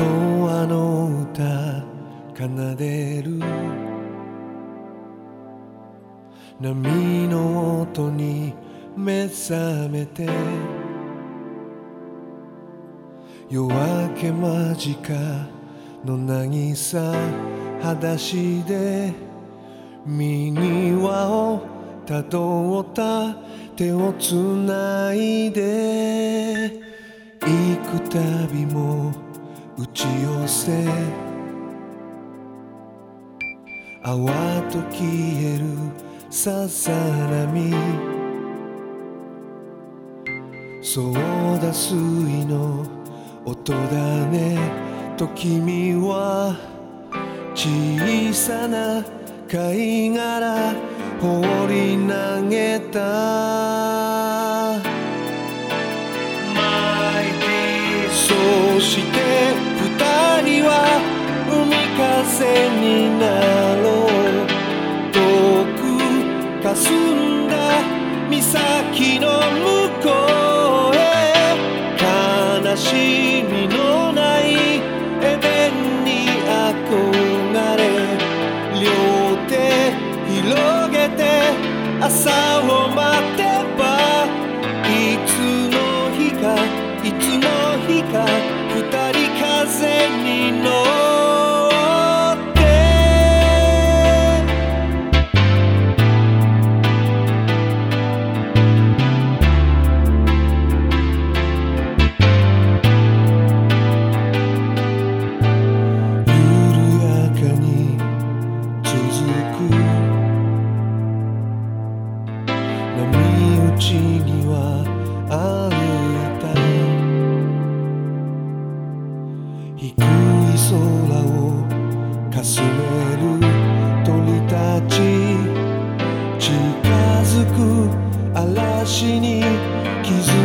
とあの歌奏でる。波の音に目覚めて。夜明け間近の渚裸足で。右輪をたどった手をつないで。行くたびも打ち寄せ。泡と消えるさざ波そうだ水の音だね。と君は小さな貝殻放り投げた。そして風になろう遠く霞んだ岬の向こうへ悲しみのないエデンに憧れ両手広げて朝をく。波打ち際歩いた。低い空をかすめる鳥たち。近づく嵐に気づく